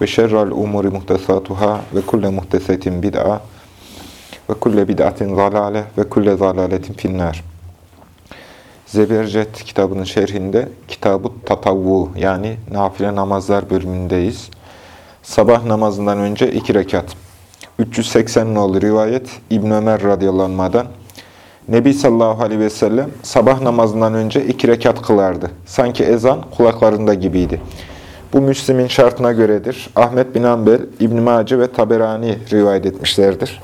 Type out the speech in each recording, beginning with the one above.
ve şerrel umuri muhtesatuhâ ve kulle muhtesetin bid'a ve kulle bid'atin zalale ve kulle zalaletin finnâr. Zebercet kitabının şerhinde Kitab-ı Tatavvu yani nafile namazlar bölümündeyiz. Sabah namazından önce iki rekat. 380 nolu rivayet İbn Ömer radıyallahu Nebi sallallahu aleyhi ve sellem sabah namazından önce iki rekat kılardı. Sanki ezan kulaklarında gibiydi. Bu Müslim'in şartına göredir. Ahmet bin Ambel, İbn-i Mace ve Taberani rivayet etmişlerdir.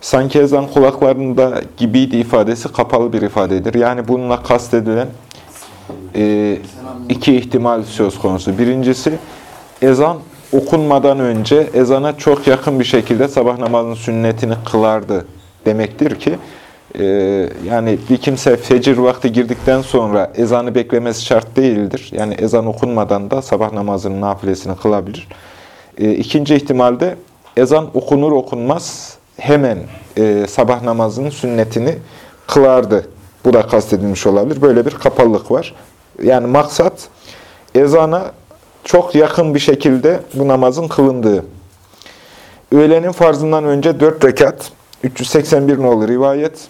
Sanki ezan kulaklarında gibiydi ifadesi kapalı bir ifadedir. Yani bununla kastedilen e, iki ihtimal söz konusu. Birincisi ezan okunmadan önce ezana çok yakın bir şekilde sabah namazının sünnetini kılardı demektir ki e, yani bir kimse fecir vakti girdikten sonra ezanı beklemesi şart değildir. Yani ezan okunmadan da sabah namazının nafilesini kılabilir. E, ikinci ihtimalde ezan okunur okunmaz hemen e, sabah namazının sünnetini kılardı. Bu da kastedilmiş olabilir. Böyle bir kapalılık var. Yani maksat ezana çok yakın bir şekilde bu namazın kılındığı. Öğlenin farzından önce 4 rekat, 381 nolu rivayet.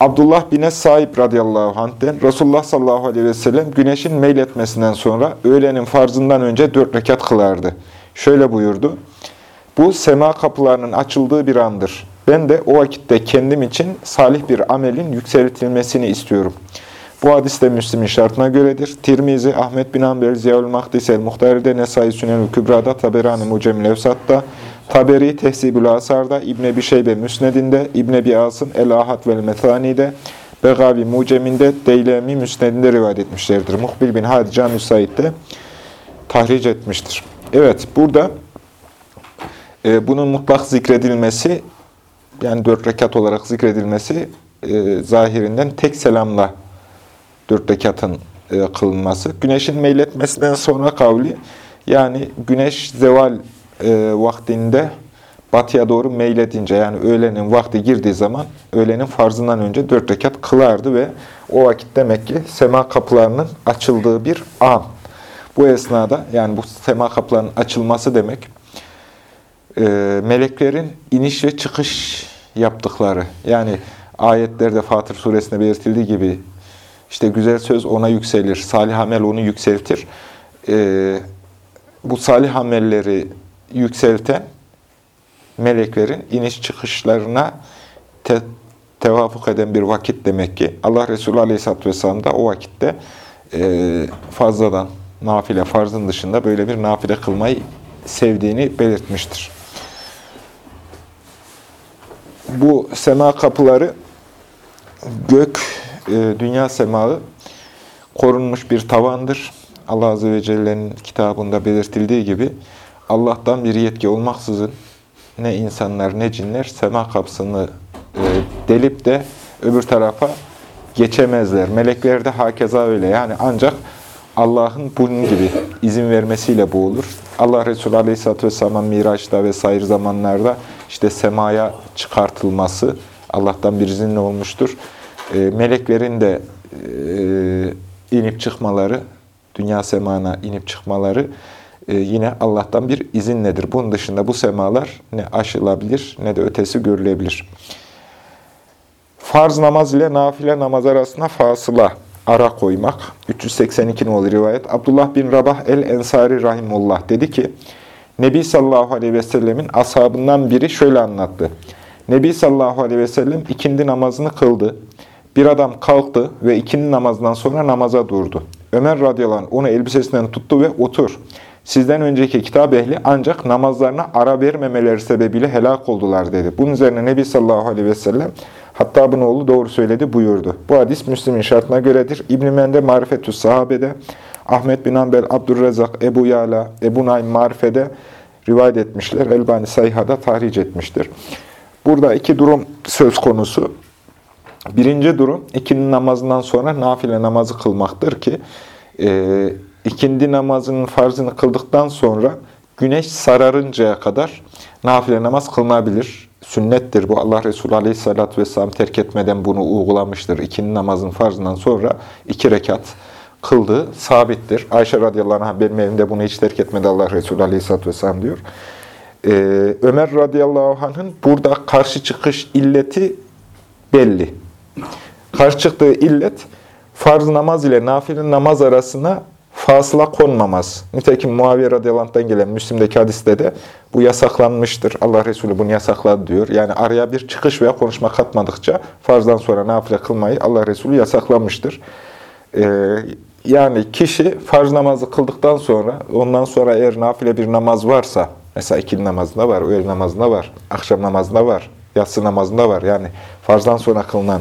Abdullah bin Es-Saib radıyallahu anh'ten Resulullah sallallahu aleyhi ve sellem güneşin meyletmesinden sonra öğlenin farzından önce 4 rekat kılardı. Şöyle buyurdu. Bu sema kapılarının açıldığı bir andır. Ben de o vakitte kendim için salih bir amelin yükseltilmesini istiyorum. Bu hadis de Müslim'in şartına göredir. Tirmizi, Ahmet bin Amber, Ziyaül Mahdis, El-Muhtaride, Nesai Sünel-i Kübra'da, Taberani Mucem Levsat'ta, Taberi Tehzibül Asar'da, İbn Ebi Şeybe Müsned'inde, İbn Ebi El-Ahad vel Methani'de, Begavi Mucem'inde, Deylemi Müsned'inde rivayet etmişlerdir. Muhbil bin Hadi Cami Said'de tahric etmiştir. Evet, burada e, bunun mutlak zikredilmesi, yani dört rekat olarak zikredilmesi, e, zahirinden tek selamla dört rekatın e, kılınması. Güneşin meyletmesinden sonra kavli, yani güneş zeval e, vaktinde batıya doğru meyledince, yani öğlenin vakti girdiği zaman, öğlenin farzından önce dört rekat kılardı ve o vakit demek ki sema kapılarının açıldığı bir an. Bu esnada, yani bu sema kapılarının açılması demek, e, meleklerin iniş ve çıkış yaptıkları, yani ayetlerde Fatır suresinde belirtildiği gibi, işte güzel söz ona yükselir, salih amel onu yükseltir. E, bu salih amelleri yükselten meleklerin iniş çıkışlarına te tevafuk eden bir vakit demek ki. Allah Resulü Aleyhisselatü Vesselam da o vakitte e, fazladan nafile, farzın dışında böyle bir nafile kılmayı sevdiğini belirtmiştir. Bu sema kapıları gök, e, dünya semağı korunmuş bir tavandır. Allah Azze ve Celle'nin kitabında belirtildiği gibi Allah'tan bir yetki olmaksızın ne insanlar ne cinler sema kapısını e, delip de öbür tarafa geçemezler. Melekler de hakeza öyle. Yani ancak Allah'ın bunun gibi izin vermesiyle bu olur. Allah Resulü Aleyhisselatü Vesselam'ın Miraç'ta vesaire zamanlarda işte semaya çıkartılması Allah'tan bir izinle olmuştur. E, meleklerin de e, inip çıkmaları, dünya semana inip çıkmaları yine Allah'tan bir izinledir. Bunun dışında bu semalar ne aşılabilir ne de ötesi görülebilir. Farz namaz ile nafile namaz arasında fasıla, ara koymak. 382 nolu rivayet. Abdullah bin Rabah el-Ensari Rahimullah dedi ki, Nebi sallallahu aleyhi ve sellemin ashabından biri şöyle anlattı. Nebi sallallahu aleyhi ve sellem ikindi namazını kıldı. Bir adam kalktı ve ikindi namazından sonra namaza durdu. Ömer radıyallahu anh onu elbisesinden tuttu ve otur. Sizden önceki kitap ehli ancak namazlarına ara vermemeleri sebebiyle helak oldular dedi. Bunun üzerine Nebi sallallahu aleyhi ve sellem hatta bunu oğlu doğru söyledi buyurdu. Bu hadis Müslim'in şartına göredir. İbn-i Mende Marifetü Sahabe'de, Ahmet bin Ambel, Abdurrezzak, Ebu Yala, Ebu Naim Marife'de rivayet etmişler. Elbani Sayha'da tahric etmiştir. Burada iki durum söz konusu. Birinci durum, ikindi namazından sonra nafile namazı kılmaktır ki, e, ikindi namazının farzını kıldıktan sonra güneş sararıncaya kadar nafile namaz kılınabilir. Sünnettir bu. Allah Resulü Aleyhisselatü Vesselam terk etmeden bunu uygulamıştır. İkindi namazın farzından sonra iki rekat kıldığı sabittir. Ayşe radıyallahu anh benim evimde bunu hiç terk etmedi Allah Resulü Aleyhisselatü Vesselam diyor. Ee, Ömer radıyallahu anh'ın burada karşı çıkış illeti belli. Karşı çıktığı illet farz namaz ile nafile namaz arasına fasıla konmamaz. Nitekim Muaviye radıyallahu gelen Müslim'deki hadiste de bu yasaklanmıştır. Allah Resulü bunu yasakladı diyor. Yani araya bir çıkış veya konuşma katmadıkça farzdan sonra nafile kılmayı Allah Resulü yasaklamıştır. Ee, yani kişi farz namazı kıldıktan sonra, ondan sonra eğer nafile bir namaz varsa, mesela ikindi namazında var, öğle namazında var, akşam namazında var, yatsı namazında var. Yani farzdan sonra kılınan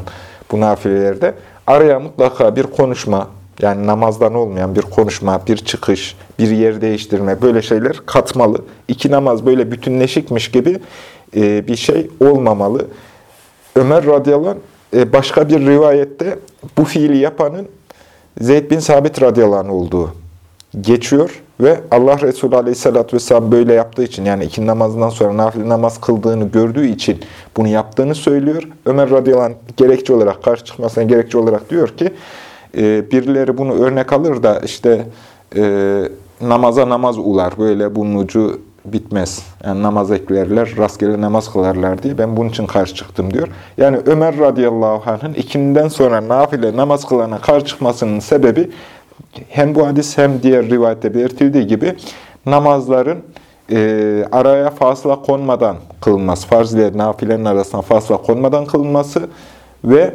bu nafilelerde araya mutlaka bir konuşma, yani namazdan olmayan bir konuşma, bir çıkış, bir yer değiştirme böyle şeyler katmalı. İki namaz böyle bütünleşikmiş gibi e, bir şey olmamalı. Ömer radıyallahu e, başka bir rivayette bu fiili yapanın Zeyd bin Sabit radıyallahu olduğu geçiyor ve Allah Resulü aleyhissalatü vesselam böyle yaptığı için yani iki namazından sonra nafile namaz kıldığını gördüğü için bunu yaptığını söylüyor. Ömer radıyallahu gerekçe olarak, karşı çıkmasına gerekçe olarak diyor ki e, birileri bunu örnek alır da işte e, namaza namaz ular. Böyle bunun ucu bitmez. Yani namaz eklerler, rastgele namaz kılarlar diye ben bunun için karşı çıktım diyor. Yani Ömer radıyallahu anh'ın ikinden sonra nafile namaz kılana karşı çıkmasının sebebi hem bu hadis hem diğer rivayette belirtildiği gibi namazların e, araya fasla konmadan kılınması, farz ile nafilenin arasına fasla konmadan kılınması ve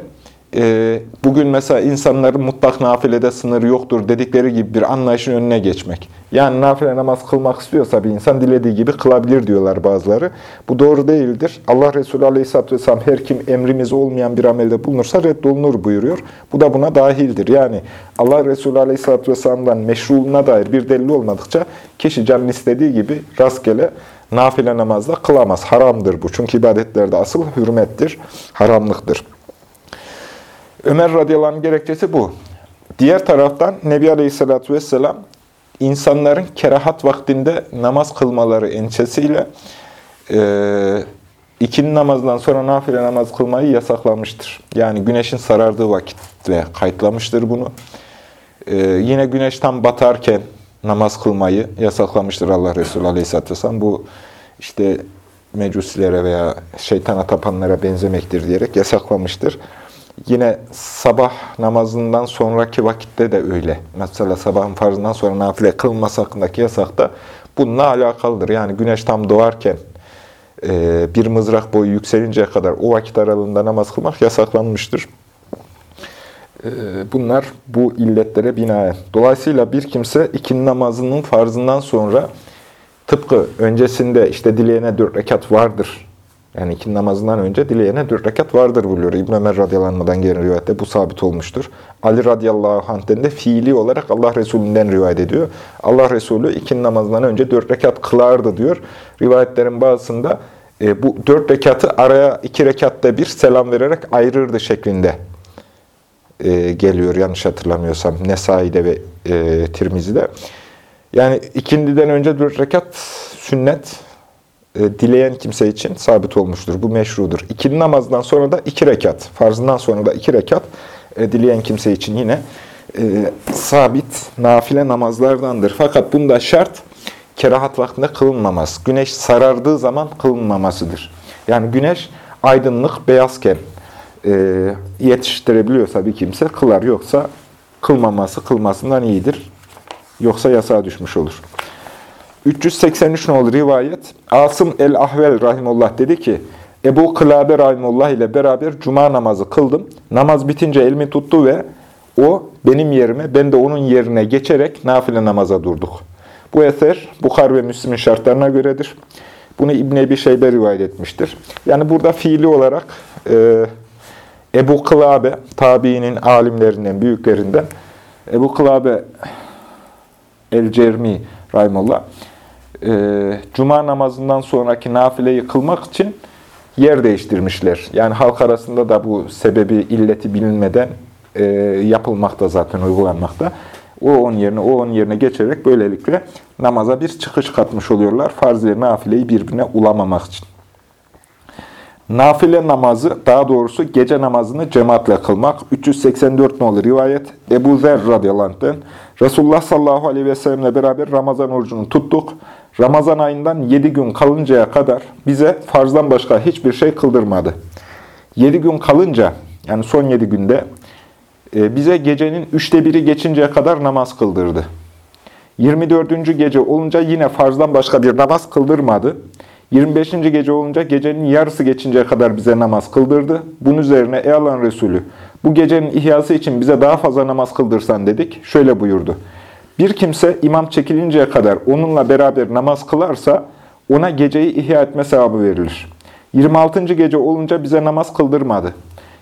e, bugün mesela insanların mutlak nafilede sınır yoktur dedikleri gibi bir anlayışın önüne geçmek. Yani nafile namaz kılmak istiyorsa bir insan dilediği gibi kılabilir diyorlar bazıları. Bu doğru değildir. Allah Resulü Aleyhisselatü Vesselam her kim emrimiz olmayan bir amelde bulunursa reddolunur buyuruyor. Bu da buna dahildir. Yani Allah Resulü Aleyhisselatü Vesselam'dan meşruluğuna dair bir delil olmadıkça kişi canın istediği gibi rastgele nafile namazda kılamaz. Haramdır bu. Çünkü ibadetlerde asıl hürmettir, haramlıktır. Ömer radıyallahu anh gerekçesi bu. Diğer taraftan Nebi Aleyhisselatü Vesselam insanların kerahat vaktinde namaz kılmaları endişesiyle e, ikindi namazdan sonra nafile namaz kılmayı yasaklamıştır. Yani güneşin sarardığı vakitte kayıtlamıştır bunu. E, yine güneş tam batarken namaz kılmayı yasaklamıştır Allah Resulü Aleyhisselatü Vesselam. Bu işte mecusilere veya şeytana tapanlara benzemektir diyerek yasaklamıştır. Yine sabah namazından sonraki vakitte de öyle. Mesela sabahın farzından sonra nafile kılması hakkındaki yasak da bununla alakalıdır. Yani güneş tam doğarken e, bir mızrak boyu yükselinceye kadar o vakit aralığında namaz kılmak yasaklanmıştır. E, bunlar bu illetlere binaen. Dolayısıyla bir kimse ikindi namazının farzından sonra tıpkı öncesinde işte dileyene dört rekat vardır yani iki namazından önce dileyene dört rekat vardır buluyor. İbn Ömer radıyallahu gelen rivayette bu sabit olmuştur. Ali radıyallahu anh'ten de fiili olarak Allah Resulü'nden rivayet ediyor. Allah Resulü iki namazından önce dört rekat kılardı diyor. Rivayetlerin bazısında e, bu dört rekatı araya iki rekatta bir selam vererek ayırırdı şeklinde e, geliyor yanlış hatırlamıyorsam Nesai'de ve e, Tirmizi'de. Yani ikindiden önce dört rekat sünnet, e, dileyen kimse için sabit olmuştur. Bu meşrudur. İkindi namazdan sonra da iki rekat, farzından sonra da iki rekat e, dileyen kimse için yine e, sabit nafile namazlardandır. Fakat bunda şart kerahat vaktinde kılınmamaz. Güneş sarardığı zaman kılınmamasıdır. Yani güneş aydınlık, beyazken e, yetiştirebiliyorsa bir kimse kılar. Yoksa kılmaması kılmasından iyidir. Yoksa yasağa düşmüş olur. 383 nolu rivayet Asım el-Ahvel rahimullah dedi ki Ebu Kılabe rahimullah ile beraber cuma namazı kıldım. Namaz bitince elimi tuttu ve o benim yerime, ben de onun yerine geçerek nafile namaza durduk. Bu eser Bukhar ve Müslim'in şartlarına göredir. Bunu İbn Ebi Şeybe rivayet etmiştir. Yani burada fiili olarak e, Ebu Kılabe, tabiinin alimlerinden, büyüklerinden Ebu Kılabe el-Cermi Rahimullah e, Cuma namazından sonraki nafileyi kılmak için yer değiştirmişler. Yani halk arasında da bu sebebi, illeti bilinmeden e, yapılmakta zaten, uygulanmakta. O onun yerine, o onun yerine geçerek böylelikle namaza bir çıkış katmış oluyorlar. Farz ile nafileyi birbirine ulamamak için. Nafile namazı, daha doğrusu gece namazını cemaatle kılmak. 384 nolu rivayet. Ebu Zer radıyallahu anh'den. Resulullah sallallahu aleyhi ve sellemle beraber Ramazan orucunu tuttuk. Ramazan ayından 7 gün kalıncaya kadar bize farzdan başka hiçbir şey kıldırmadı. 7 gün kalınca, yani son 7 günde e, bize gecenin üçte biri geçinceye kadar namaz kıldırdı. 24. gece olunca yine farzdan başka bir namaz kıldırmadı. 25. gece olunca gecenin yarısı geçinceye kadar bize namaz kıldırdı. Bunun üzerine ey Allah'ın Resulü bu gecenin ihyası için bize daha fazla namaz kıldırsan dedik. Şöyle buyurdu. Bir kimse imam çekilinceye kadar onunla beraber namaz kılarsa ona geceyi ihya etme sevabı verilir. 26. gece olunca bize namaz kıldırmadı.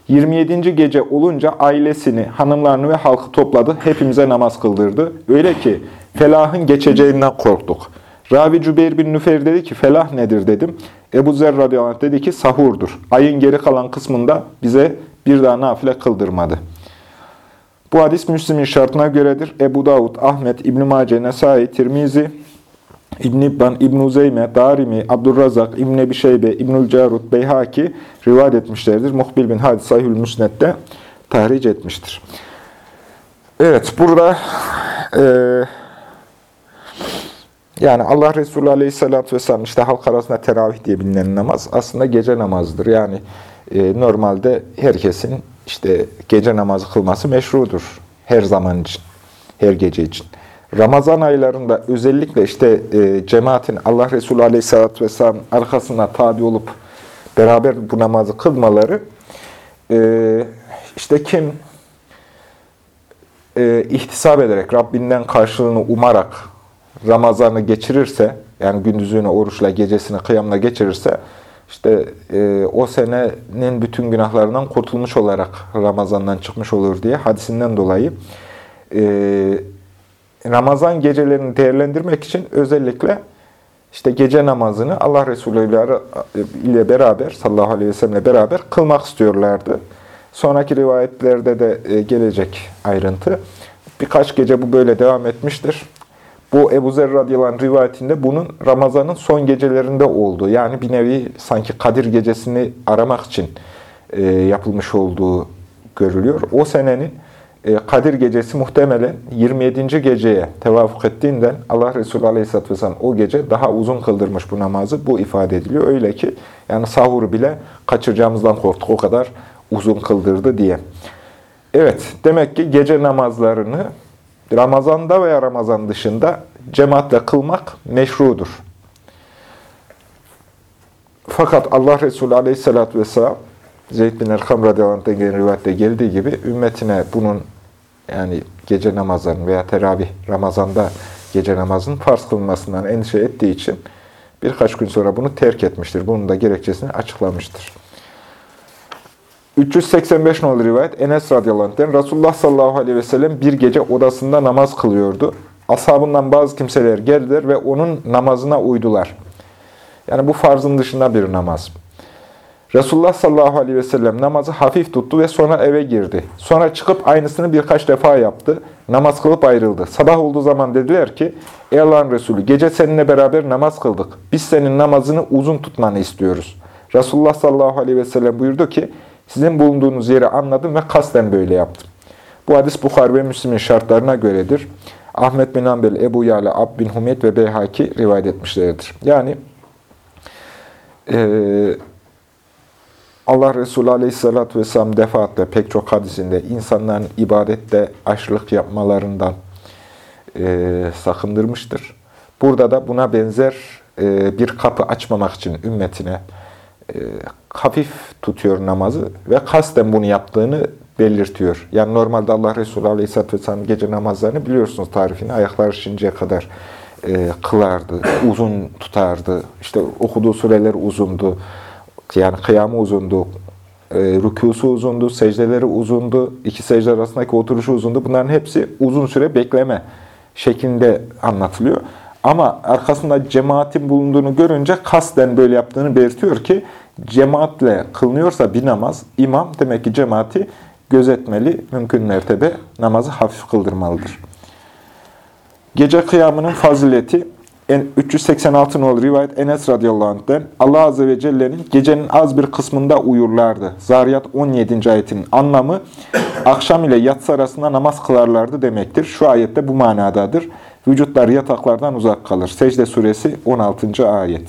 27. gece olunca ailesini, hanımlarını ve halkı topladı. Hepimize namaz kıldırdı. Öyle ki felahın geçeceğinden korktuk. Ravi Cübeyr bin Nüfeyr dedi ki felah nedir dedim. Ebu Zer radıyallahu anh dedi ki sahurdur. Ayın geri kalan kısmında bize bir daha nafile kıldırmadı. Bu hadis Müslim'in şartına göredir. Ebu Davud, Ahmet, İbn-i Mace, Nesai, Tirmizi, İbn-i İbban, İbn-i Uzeyme, Darimi, Abdurrazak, İbn-i Ebi Şeybe, İbnül Carut, Beyhaki rivayet etmişlerdir. Muhbil bin Hadis Sahihül Müsned'de tahric etmiştir. Evet, burada e, yani Allah Resulü Aleyhisselatü Vesselam işte halk arasında teravih diye bilinen namaz aslında gece namazıdır. Yani e, normalde herkesin işte gece namazı kılması meşrudur. Her zaman için, her gece için. Ramazan aylarında özellikle işte e, cemaatin Allah Resulü Aleyhisselatü Vesselam arkasına tabi olup beraber bu namazı kılmaları e, işte kim e, ihtisap ederek, Rabbinden karşılığını umarak Ramazan'ı geçirirse, yani gündüzünü oruçla, gecesini kıyamla geçirirse, işte e, o senenin bütün günahlarından kurtulmuş olarak Ramazan'dan çıkmış olur diye hadisinden dolayı e, Ramazan gecelerini değerlendirmek için özellikle işte gece namazını Allah Resulü ile beraber sallallahu aleyhi ve sellemle beraber kılmak istiyorlardı. Sonraki rivayetlerde de e, gelecek ayrıntı. Birkaç gece bu böyle devam etmiştir. Bu Ebu Zer radıyallahu rivayetinde bunun Ramazan'ın son gecelerinde olduğu, yani bir nevi sanki Kadir gecesini aramak için e, yapılmış olduğu görülüyor. O senenin e, Kadir gecesi muhtemelen 27. geceye tevafuk ettiğinden Allah Resulü Aleyhisselatü Vesselam o gece daha uzun kıldırmış bu namazı. Bu ifade ediliyor. Öyle ki yani sahuru bile kaçıracağımızdan korktuk o kadar uzun kıldırdı diye. Evet, demek ki gece namazlarını Ramazan'da veya Ramazan dışında cemaatle kılmak meşrudur. Fakat Allah Resulü Aleyhisselatü Vesselam Zeyd bin Erkam radıyallahu gelen rivayette geldiği gibi ümmetine bunun yani gece namazının veya teravih Ramazan'da gece namazının farz kılınmasından endişe ettiği için birkaç gün sonra bunu terk etmiştir. Bunun da gerekçesini açıklamıştır. 385 nolu rivayet Enes radıyallahu Resulullah sallallahu aleyhi ve sellem bir gece odasında namaz kılıyordu. Ashabından bazı kimseler geldiler ve onun namazına uydular. Yani bu farzın dışında bir namaz. Resulullah sallallahu aleyhi ve sellem namazı hafif tuttu ve sonra eve girdi. Sonra çıkıp aynısını birkaç defa yaptı. Namaz kılıp ayrıldı. Sabah olduğu zaman dediler ki, Ey Allah'ın Resulü gece seninle beraber namaz kıldık. Biz senin namazını uzun tutmanı istiyoruz. Resulullah sallallahu aleyhi ve sellem buyurdu ki, sizin bulunduğunuz yeri anladım ve kasten böyle yaptım. Bu hadis Bukhar ve Müslim'in şartlarına göredir. Ahmet bin Ambel, Ebu Yala, Ab bin Humeyd ve Beyhaki rivayet etmişlerdir. Yani e, Allah Resulü Aleyhisselatü Vesselam defaatle pek çok hadisinde insanların ibadette aşırılık yapmalarından e, sakındırmıştır. Burada da buna benzer e, bir kapı açmamak için ümmetine e, hafif tutuyor namazı ve kasten bunu yaptığını belirtiyor. Yani normalde Allah Resulü Aleyhisselatü Vesselam gece namazlarını biliyorsunuz tarifini ayaklar şinceye kadar e, kılardı, uzun tutardı. İşte okuduğu sureler uzundu. Yani kıyamı uzundu, e, rükusu uzundu, secdeleri uzundu, iki secde arasındaki oturuşu uzundu. Bunların hepsi uzun süre bekleme şeklinde anlatılıyor. Ama arkasında cemaatin bulunduğunu görünce kasten böyle yaptığını belirtiyor ki cemaatle kılınıyorsa bir namaz, imam demek ki cemaati gözetmeli, mümkün mertebe namazı hafif kıldırmalıdır. Gece kıyamının fazileti 386 nolu rivayet Enes radıyallahu anh'den Allah azze ve celle'nin gecenin az bir kısmında uyurlardı. Zariyat 17. ayetin anlamı akşam ile yatsı arasında namaz kılarlardı demektir. Şu ayette bu manadadır. Vücutlar yataklardan uzak kalır. Secde suresi 16. ayet.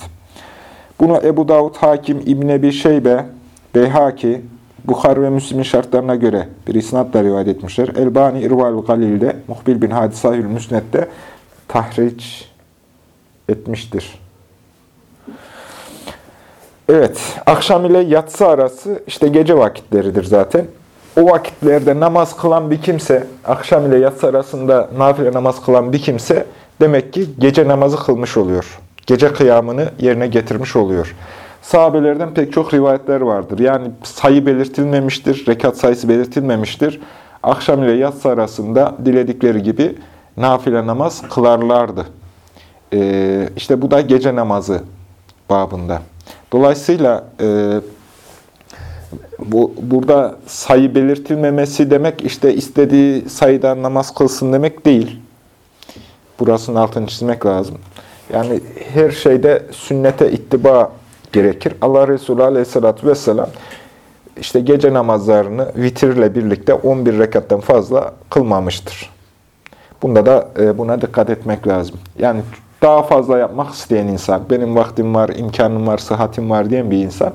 Bunu Ebu Davud, Hakim, İbn Ebi Şeybe, Beyhaki, Bukhar ve Müslim'in şartlarına göre bir isnatla rivayet etmişler. Elbani İrval Galil'de, Muhbil bin Hadisahül Müsnet'te tahriç etmiştir. Evet, akşam ile yatsı arası işte gece vakitleridir zaten. O vakitlerde namaz kılan bir kimse, akşam ile yatsı arasında nafile namaz kılan bir kimse demek ki gece namazı kılmış oluyor. Gece kıyamını yerine getirmiş oluyor. Sahabelerden pek çok rivayetler vardır. Yani sayı belirtilmemiştir, rekat sayısı belirtilmemiştir. Akşam ile yatsı arasında diledikleri gibi nafile namaz kılarlardı. Ee, işte bu da gece namazı babında. Dolayısıyla e, bu burada sayı belirtilmemesi demek işte istediği sayıda namaz kılsın demek değil. Burasının altını çizmek lazım. Yani her şeyde sünnete ittiba gerekir. Allah Resulü Aleyhisselatü Vesselam işte gece namazlarını vitirle birlikte 11 rekattan fazla kılmamıştır. Bunda da e, buna dikkat etmek lazım. Yani daha fazla yapmak isteyen insan, benim vaktim var, imkanım var, sıhhatim var diyen bir insan,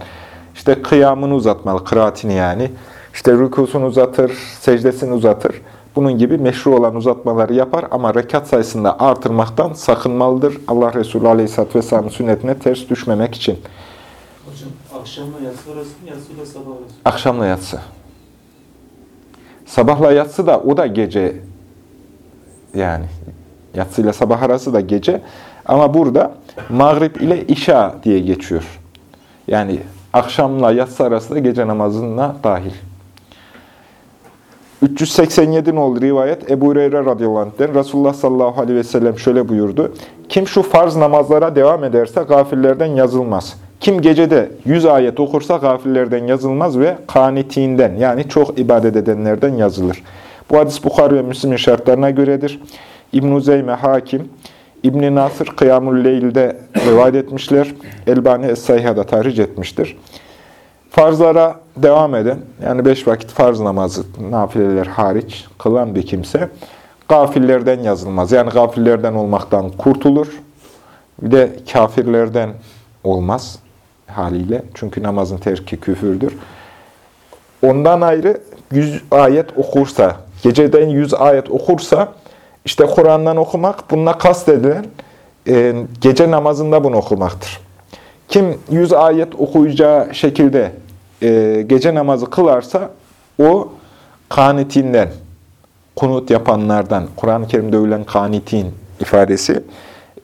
işte kıyamını uzatmalı, kıraatini yani. İşte rükusunu uzatır, secdesini uzatır. Bunun gibi meşru olan uzatmaları yapar ama rekat sayısında artırmaktan sakınmalıdır. Allah Resulü Aleyhisselatü Vesselam'ın sünnetine ters düşmemek için. Hocam akşamla yatsı arası mı, yatsıyla sabah arası? Akşamla yatsı. Sabahla yatsı da o da gece yani yatsıyla sabah arası da gece. Ama burada mağrib ile işa diye geçiyor. Yani akşamla yatsı arası da gece namazına dahil. 387 nolu rivayet Ebu Hureyre radıyallahu anh'den Resulullah sallallahu aleyhi ve sellem şöyle buyurdu. Kim şu farz namazlara devam ederse gafillerden yazılmaz. Kim gecede 100 ayet okursa gafillerden yazılmaz ve kanitiğinden yani çok ibadet edenlerden yazılır. Bu hadis Bukhari ve Müslim'in şartlarına göredir. İbn-i Zeyme Hakim, İbn-i Nasır Kıyamul Leyl'de rivayet etmişler. Elbani Es-Sayha'da tahric etmiştir. Farzlara devam eden, yani beş vakit farz namazı, nafileler hariç kılan bir kimse, gafillerden yazılmaz. Yani gafillerden olmaktan kurtulur. Bir de kafirlerden olmaz haliyle. Çünkü namazın terki küfürdür. Ondan ayrı 100 ayet okursa, geceden 100 ayet okursa, işte Kur'an'dan okumak, bununla kastedilen e, gece namazında bunu okumaktır. Kim 100 ayet okuyacağı şekilde e, gece namazı kılarsa, o kanitinden, kunut yapanlardan, Kur'an-ı Kerim'de övülen kanitin ifadesi,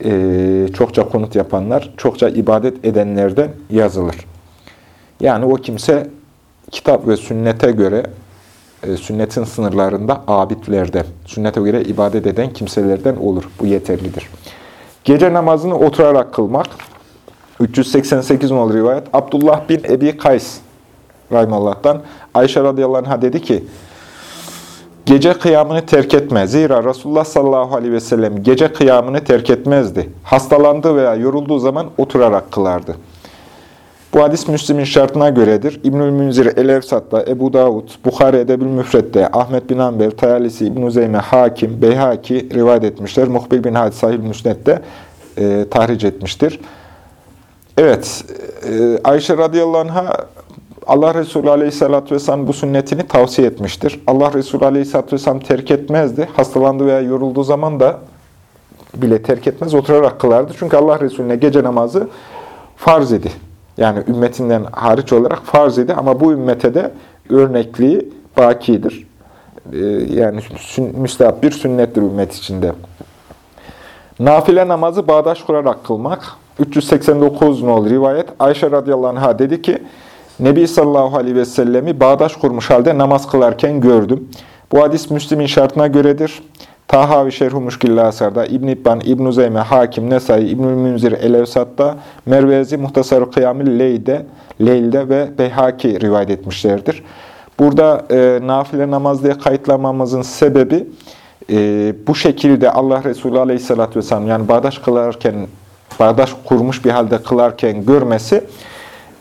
e, çokça kunut yapanlar, çokça ibadet edenlerden yazılır. Yani o kimse kitap ve sünnete göre e, sünnetin sınırlarında abidlerde, sünnete göre ibadet eden kimselerden olur. Bu yeterlidir. Gece namazını oturarak kılmak. 388 nol rivayet. Abdullah bin Ebi Kays Rahimallah'tan Ayşe radıyallahu anh'a dedi ki Gece kıyamını terk etme. Zira Resulullah sallallahu aleyhi ve sellem gece kıyamını terk etmezdi. Hastalandığı veya yorulduğu zaman oturarak kılardı. Bu hadis Müslim'in şartına göredir. İbnül Münzir El-Evsat'ta, Ebu Davud, Bukhari Edebül Müfret'te, Ahmet bin Amber, Tayalisi, İbn-i Zeyme, Hakim, Beyhaki rivayet etmişler. Muhbil bin Hadis Sahih Müsnet'te e, tahric etmiştir. Evet, e, Ayşe radıyallahu anh'a Allah Resulü aleyhissalatü vesselam bu sünnetini tavsiye etmiştir. Allah Resulü aleyhissalatü vesselam terk etmezdi. Hastalandı veya yorulduğu zaman da bile terk etmez, oturarak kılardı. Çünkü Allah Resulüne gece namazı farz idi. Yani ümmetinden hariç olarak farz idi ama bu ümmete de örnekliği bakidir. Ee, yani müstahap bir sünnettir ümmet içinde. Nafile namazı bağdaş kurarak kılmak. 389 nol rivayet. Ayşe radıyallahu anh'a dedi ki, Nebi sallallahu aleyhi ve sellemi bağdaş kurmuş halde namaz kılarken gördüm. Bu hadis Müslim'in şartına göredir. Tahavi Şerhu Muşkilli Asar'da, İbn İbban, İbn Zeyme, Hakim, Nesai, İbnül Münzir, Elevsat'ta, Mervezi, Muhtasar-ı Kıyamil Ley'de, Leyl'de ve Beyhaki rivayet etmişlerdir. Burada e, nafile namaz diye kayıtlamamızın sebebi e, bu şekilde Allah Resulü Aleyhisselatü Vesselam yani bağdaş kılarken, bağdaş kurmuş bir halde kılarken görmesi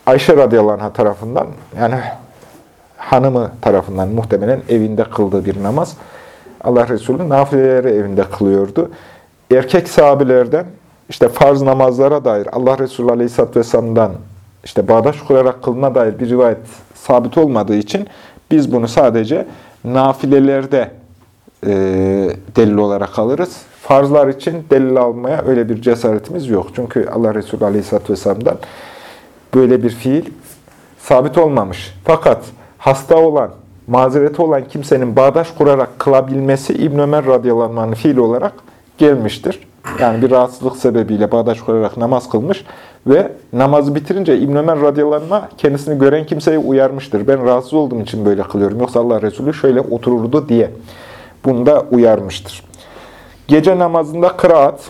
Ayşe radıyallahu anh tarafından yani hanımı tarafından muhtemelen evinde kıldığı bir namaz. Allah Resulü nafileleri evinde kılıyordu. Erkek sahabilerden işte farz namazlara dair Allah Resulü Aleyhisselatü Vesselam'dan işte bağdaş kurarak kılına dair bir rivayet sabit olmadığı için biz bunu sadece nafilelerde e, delil olarak alırız. Farzlar için delil almaya öyle bir cesaretimiz yok. Çünkü Allah Resulü Aleyhisselatü Vesselam'dan böyle bir fiil sabit olmamış. Fakat hasta olan, mazereti olan kimsenin bağdaş kurarak kılabilmesi İbn Ömer radıyallahu anh'ın fiili olarak gelmiştir. Yani bir rahatsızlık sebebiyle bağdaş kurarak namaz kılmış ve namazı bitirince İbn Ömer radıyallahu anh kendisini gören kimseyi uyarmıştır. Ben rahatsız olduğum için böyle kılıyorum. Yoksa Allah Resulü şöyle otururdu diye. Bunu da uyarmıştır. Gece namazında kıraat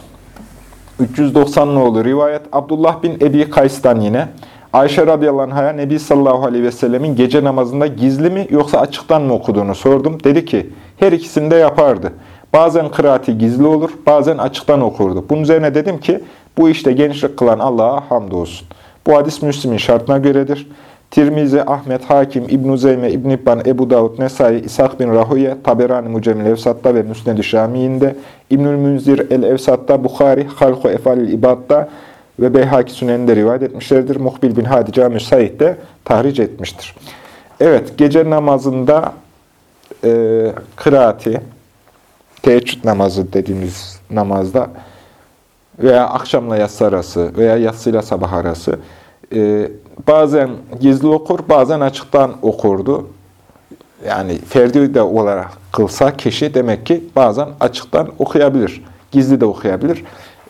390 olur rivayet Abdullah bin Ebi Kays'tan yine Ayşe radıyallahu anh'a Nebi sallallahu aleyhi ve sellemin gece namazında gizli mi yoksa açıktan mı okuduğunu sordum. Dedi ki her ikisini de yapardı. Bazen kıraati gizli olur, bazen açıktan okurdu. Bunun üzerine dedim ki bu işte genişlik kılan Allah'a hamdolsun. Bu hadis Müslim'in şartına göredir. Tirmizi, Ahmet, Hakim, İbn-i Zeyme, İbn İbban, Ebu Davud, Nesai, İshak bin Rahuye, Taberani Mucemil Evsat'ta ve Müsned-i Şami'inde, İbnül Münzir el-Evsat'ta, Bukhari, Halku Efalil İbad'da ve Beyhaki Sünen'inde rivayet etmişlerdir. Muhbil bin Hadi Cami Said de tahric etmiştir. Evet, gece namazında e, kıraati, teheccüd namazı dediğimiz namazda veya akşamla yatsı arası veya yatsıyla sabah arası e, bazen gizli okur, bazen açıktan okurdu. Yani ferdi de olarak kılsa kişi demek ki bazen açıktan okuyabilir, gizli de okuyabilir.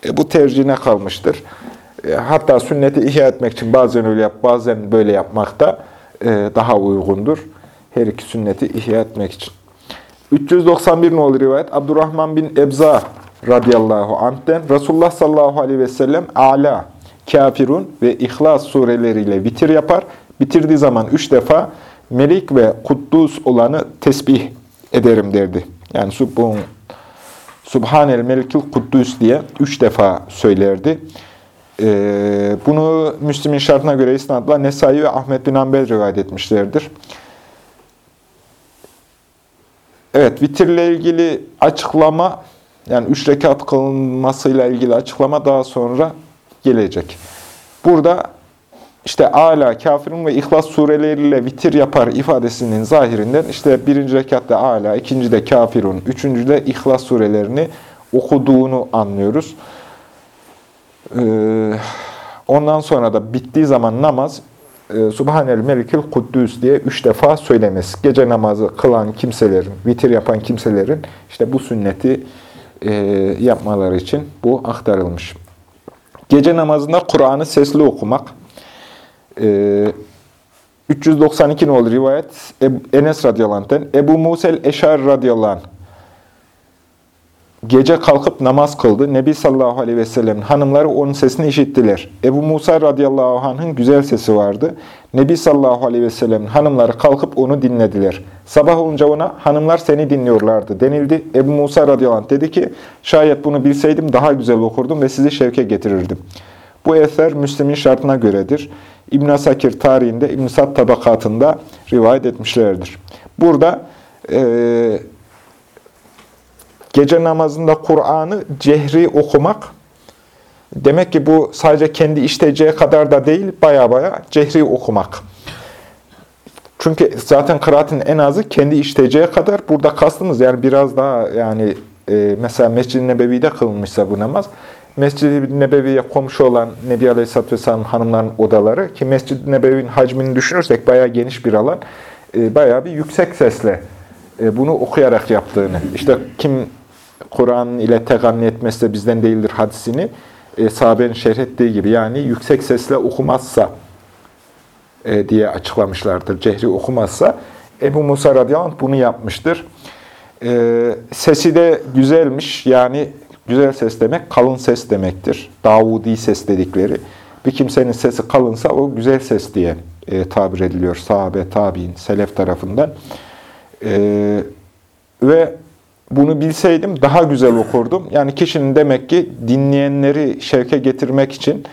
E, bu tercihine kalmıştır. E, hatta sünneti ihya etmek için bazen öyle yap, bazen böyle yapmak da e, daha uygundur. Her iki sünneti ihya etmek için. 391 nolu rivayet Abdurrahman bin Ebza radıyallahu anh'ten Resulullah sallallahu aleyhi ve sellem ala, kafirun ve İhlas sureleriyle bitir yapar. Bitirdiği zaman üç defa Melik ve Kuddus olanı tesbih ederim derdi. Yani Subhun, Subhanel Melikil Kuddus diye üç defa söylerdi. Ee, bunu Müslim'in şartına göre isnadla Nesai ve Ahmet bin Hanbel rivayet etmişlerdir. Evet, vitirle ilgili açıklama, yani üç rekat kılınmasıyla ilgili açıklama daha sonra gelecek. Burada işte Ala, Kafirun ve İhlas sureleriyle vitir yapar ifadesinin zahirinden işte birinci rekatta Ala, ikinci de Kafirun, üçüncü de İhlas surelerini okuduğunu anlıyoruz. Ee, ondan sonra da bittiği zaman namaz e, Subhanel Melikil Kuddüs diye üç defa söylemesi. Gece namazı kılan kimselerin, vitir yapan kimselerin işte bu sünneti e, yapmaları için bu aktarılmış. Gece namazında Kur'an'ı sesli okumak. E, 392 olur rivayet Enes radıyallahu anh'ten. Ebu Musel Eşar radıyallahu anh gece kalkıp namaz kıldı. Nebi sallallahu aleyhi ve sellem'in hanımları onun sesini işittiler. Ebu Musa radıyallahu anh'ın güzel sesi vardı. Nebi sallallahu aleyhi ve sellem'in hanımları kalkıp onu dinlediler. Sabah olunca ona hanımlar seni dinliyorlardı denildi. Ebu Musa radıyallahu anh dedi ki şayet bunu bilseydim daha güzel okurdum ve sizi şevke getirirdim. Bu eser Müslim'in şartına göredir. İbn Sakir tarihinde İbn Sad tabakatında rivayet etmişlerdir. Burada eee gece namazında Kur'an'ı cehri okumak, demek ki bu sadece kendi işteceği kadar da değil, baya baya cehri okumak. Çünkü zaten kıraatin en azı kendi işteceği kadar. Burada kastımız yani biraz daha yani e, mesela Mescid-i Nebevi'de kılınmışsa bu namaz. Mescid-i Nebevi'ye komşu olan Nebi Aleyhisselatü Vesselam hanımların odaları ki Mescid-i Nebevi'nin hacmini düşünürsek bayağı geniş bir alan. E, bayağı bir yüksek sesle e, bunu okuyarak yaptığını. İşte kim Kur'an ile teganni etmesi de bizden değildir hadisini e, sahabenin şerh ettiği gibi yani yüksek sesle okumazsa e, diye açıklamışlardır. Cehri okumazsa Ebu Musa radıyallahu anh bunu yapmıştır. Ee, sesi de güzelmiş. Yani güzel ses demek kalın ses demektir. Davudi ses dedikleri. Bir kimsenin sesi kalınsa o güzel ses diye e, tabir ediliyor. Sahabe, tabi'in, selef tarafından. Ee, ve bunu bilseydim daha güzel okurdum. Yani kişinin demek ki dinleyenleri şevke getirmek için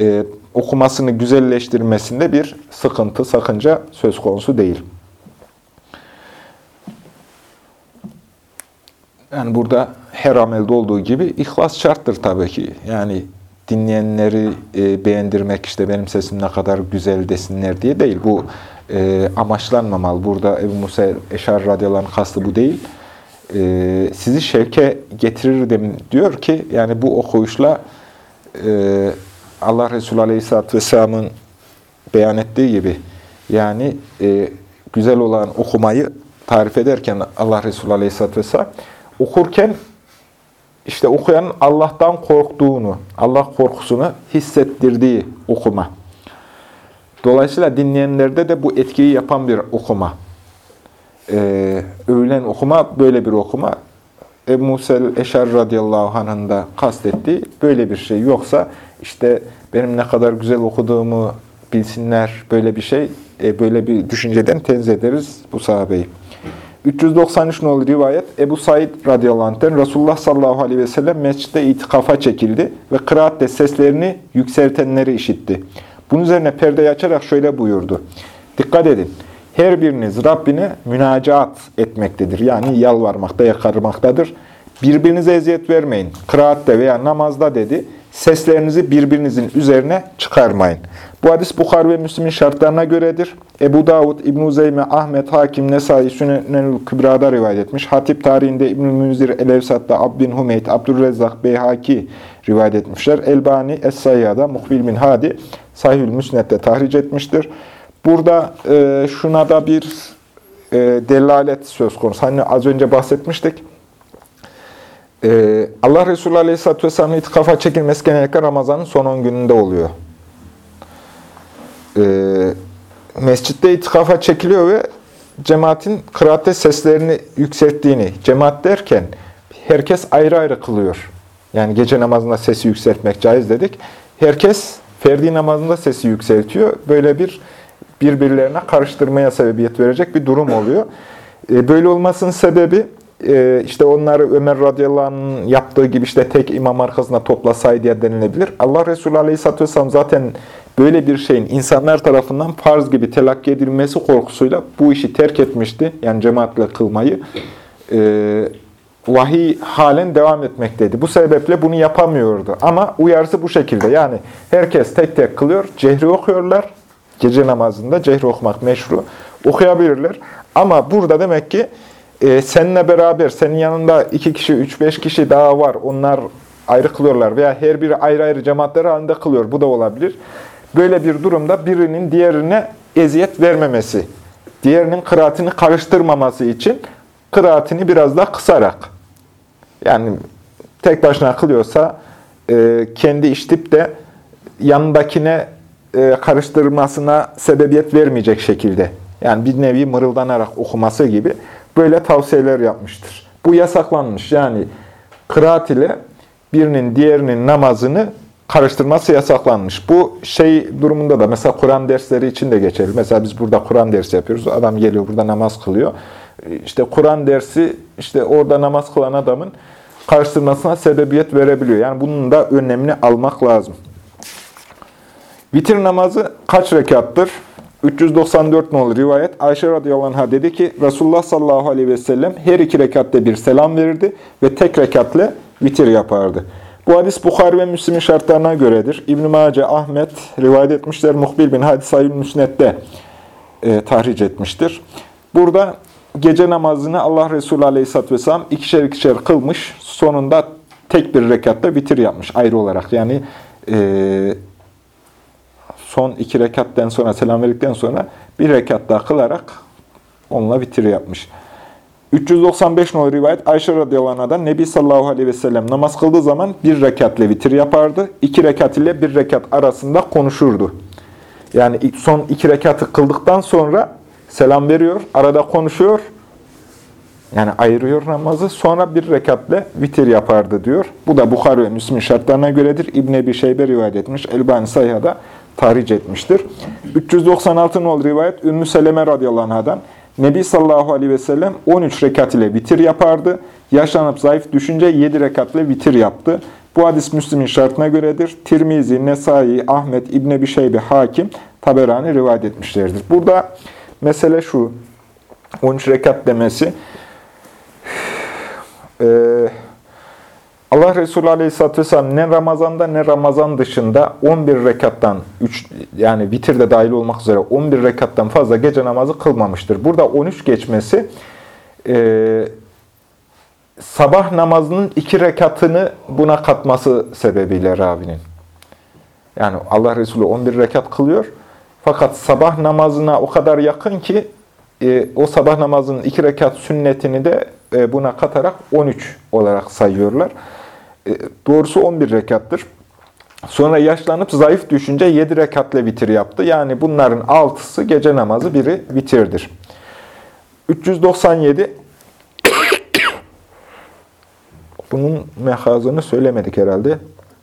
e, okumasını güzelleştirmesinde bir sıkıntı, sakınca söz konusu değil. Yani burada her amelde olduğu gibi ihlas şarttır tabii ki. Yani dinleyenleri e, beğendirmek işte benim sesim ne kadar güzel desinler diye değil. Bu e, amaçlanmamalı. Burada Ebu Musa Eşar radıyallahu anh kastı bu değil. E, sizi şevke getirirdim diyor ki yani bu okuyuşla e, Allah Resulü Aleyhisselatü Vesselam'ın beyan ettiği gibi yani e, güzel olan okumayı tarif ederken Allah Resulü Aleyhisselatü Vesselam okurken işte okuyanın Allah'tan korktuğunu, Allah korkusunu hissettirdiği okuma. Dolayısıyla dinleyenlerde de bu etkiyi yapan bir okuma. Ee, övülen okuma böyle bir okuma. Ebu Musel Eşar radıyallahu anh'ın da kastettiği böyle bir şey. Yoksa işte benim ne kadar güzel okuduğumu bilsinler böyle bir şey, e, böyle bir düşünceden tenzih ederiz bu sahabeyi. 393 nolu rivayet Ebu Said radıyallahu anh'ten Resulullah sallallahu aleyhi ve sellem mescitte itikafa çekildi ve kıraatte seslerini yükseltenleri işitti. Bunun üzerine perdeyi açarak şöyle buyurdu. Dikkat edin. Her biriniz Rabbine münacaat etmektedir. Yani yalvarmakta, yakarmaktadır. Birbirinize eziyet vermeyin. Kıraatte veya namazda dedi. Seslerinizi birbirinizin üzerine çıkarmayın. Bu hadis Bukhar ve Müslim'in şartlarına göredir. Ebu Davud, İbn-i Zeyme, Ahmet, Hakim, Nesai, Sünenül Kübra'da rivayet etmiş. Hatip tarihinde İbn-i Münzir, El-Evsat'ta Abdin Hümeyt, Abdülrezzak, Beyhaki rivayet etmişler. Elbani, Es-Sayya'da, Muhbil bin Hadi, Sahih-ül Müsnet'te tahric etmiştir. Burada e, şuna da bir e, delalet söz konusu. Hani az önce bahsetmiştik. E, Allah Resulü Aleyhisselatü Vesselam'ın itikafa çekilmesi genellikle Ramazan'ın son 10 gününde oluyor. E, mescitte itikafa çekiliyor ve cemaatin kıraatte seslerini yükselttiğini, cemaat derken herkes ayrı ayrı kılıyor. Yani gece namazında sesi yükseltmek caiz dedik. Herkes ferdi namazında sesi yükseltiyor. Böyle bir birbirlerine karıştırmaya sebebiyet verecek bir durum oluyor. E, böyle olmasının sebebi e, işte onları Ömer radıyallahu anh'ın yaptığı gibi işte tek imam arkasında toplasaydı diye denilebilir. Allah Resulü aleyhisselatü vesselam zaten böyle bir şeyin insanlar tarafından farz gibi telakki edilmesi korkusuyla bu işi terk etmişti. Yani cemaatle kılmayı. E, vahiy halen devam etmekteydi. Bu sebeple bunu yapamıyordu. Ama uyarısı bu şekilde. Yani herkes tek tek kılıyor, cehri okuyorlar. Gece namazında cehri okumak meşru. Okuyabilirler. Ama burada demek ki e, seninle beraber, senin yanında iki kişi, üç beş kişi daha var. Onlar ayrı kılıyorlar veya her biri ayrı ayrı cemaatler halinde kılıyor. Bu da olabilir. Böyle bir durumda birinin diğerine eziyet vermemesi, diğerinin kıraatini karıştırmaması için kıraatini biraz daha kısarak, yani tek başına kılıyorsa e, kendi iştip de yanındakine e, karıştırmasına sebebiyet vermeyecek şekilde. Yani bir nevi mırıldanarak okuması gibi böyle tavsiyeler yapmıştır. Bu yasaklanmış. Yani kıraat ile birinin diğerinin namazını karıştırması yasaklanmış. Bu şey durumunda da mesela Kur'an dersleri için de geçerli. Mesela biz burada Kur'an dersi yapıyoruz. Adam geliyor burada namaz kılıyor. İşte Kur'an dersi işte orada namaz kılan adamın karıştırmasına sebebiyet verebiliyor. Yani bunun da önlemini almak lazım. Vitir namazı kaç rekattır? 394 nolu rivayet. Ayşe radıyallahu anh'a dedi ki Resulullah sallallahu aleyhi ve sellem her iki rekatte bir selam verirdi ve tek rekatle vitir yapardı. Bu hadis Bukhari ve Müslim'in şartlarına göredir. İbn-i Mace, Ahmet rivayet etmişler. Muhbil bin Hadis Sayyid Müsnet'te e, tahric etmiştir. Burada gece namazını Allah Resulü Aleyhisselatü Vesselam ikişer ikişer kılmış. Sonunda tek bir rekatta bitir yapmış ayrı olarak. Yani e, son iki rekatten sonra selam verdikten sonra bir rekat daha kılarak onunla bitir yapmış. 395 numaralı rivayet Ayşe radıyallahu anh'dan Nebi sallallahu aleyhi ve sellem namaz kıldığı zaman bir rekatle vitir yapardı. İki rekat ile bir rekat arasında konuşurdu. Yani son iki rekatı kıldıktan sonra selam veriyor, arada konuşuyor. Yani ayırıyor namazı. Sonra bir rekatle vitir yapardı diyor. Bu da Bukhari ve Müslim şartlarına göredir. İbn Ebi Şeybe rivayet etmiş. Elbani Sayha'da tahric etmiştir. 396 nol rivayet Ümmü Seleme radıyallahu anh'dan. Nebi sallallahu aleyhi ve sellem 13 rekat ile vitir yapardı. Yaşlanıp zayıf düşünce 7 rekat ile vitir yaptı. Bu hadis Müslim'in şartına göredir. Tirmizi, Nesai, Ahmet, İbn Ebi Şeybe, Hakim, Taberani rivayet etmişlerdir. Burada mesele şu. 13 rekat demesi ee, Allah Resulü Aleyhisselatü Vesselam ne Ramazan'da ne Ramazan dışında 11 rekattan 3 yani vitir de dahil olmak üzere 11 rekattan fazla gece namazı kılmamıştır. Burada 13 geçmesi e, sabah namazının 2 rekatını buna katması sebebiyle Ravi'nin. Yani Allah Resulü 11 rekat kılıyor. Fakat sabah namazına o kadar yakın ki e, o sabah namazının 2 rekat sünnetini de buna katarak 13 olarak sayıyorlar. E, doğrusu 11 rekattır. Sonra yaşlanıp zayıf düşünce 7 rekatle vitir yaptı. Yani bunların 6'sı gece namazı, biri vitirdir. 397 Bunun mehazını söylemedik herhalde.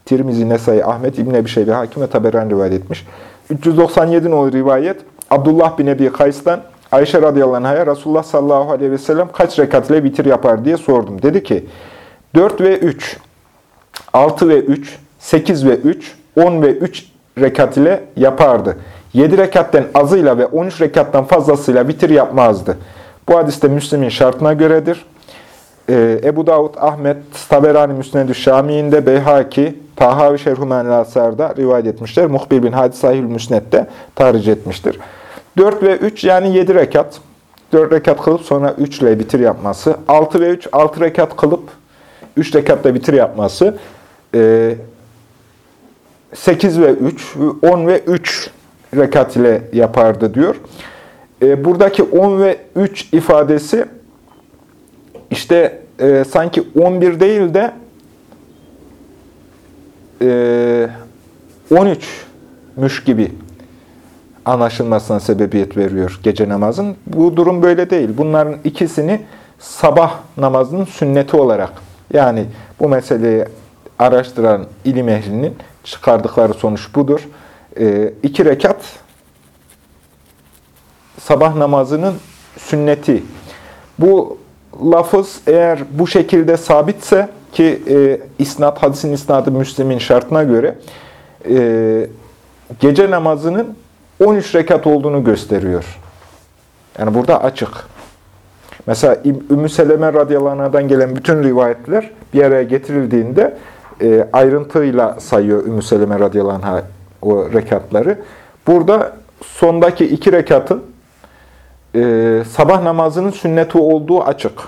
Tirmizi, Nesai, Ahmet, İbn Ebi Şeybe, Hakim ve Taberan rivayet etmiş. 397 nolu rivayet Abdullah bin Ebi Kays'tan Ayşe radıyallahu anh'a Resulullah sallallahu aleyhi ve sellem kaç rekat ile vitir yapar diye sordum. Dedi ki 4 ve 3, 6 ve 3, 8 ve 3, 10 ve 3 rekat ile yapardı. 7 rekatten azıyla ve 13 rekattan fazlasıyla vitir yapmazdı. Bu hadiste Müslim'in şartına göredir. Ee, Ebu Davud, Ahmet, Taberani Müsned-i Şami'inde, Beyhaki, Tahavi Şerhumen Asar'da rivayet etmişler. Muhbir bin Hadis Sahih Müsned'de tahric etmiştir. 4 ve 3 yani 7 rekat. 4 rekat kılıp sonra 3 ile bitir yapması. 6 ve 3, 6 rekat kılıp 3 rekatta bitir yapması. 8 ve 3, 10 ve 3 rekat ile yapardı diyor. E, buradaki 10 ve 3 ifadesi işte e, sanki 11 değil de e, 13'müş gibi anlaşılmasına sebebiyet veriyor gece namazın. Bu durum böyle değil. Bunların ikisini sabah namazının sünneti olarak yani bu meseleyi araştıran ilim ehlinin çıkardıkları sonuç budur. E, iki rekat sabah namazının sünneti. Bu lafız eğer bu şekilde sabitse ki e, isnat, hadisin isnadı Müslim'in şartına göre e, gece namazının 13 rekat olduğunu gösteriyor. Yani burada açık. Mesela Ümmü Seleme radıyallahu anh'dan gelen bütün rivayetler bir araya getirildiğinde e, ayrıntıyla sayıyor Ümmü Seleme radıyallahu anh'a o rekatları. Burada sondaki iki rekatın e, sabah namazının sünneti olduğu açık.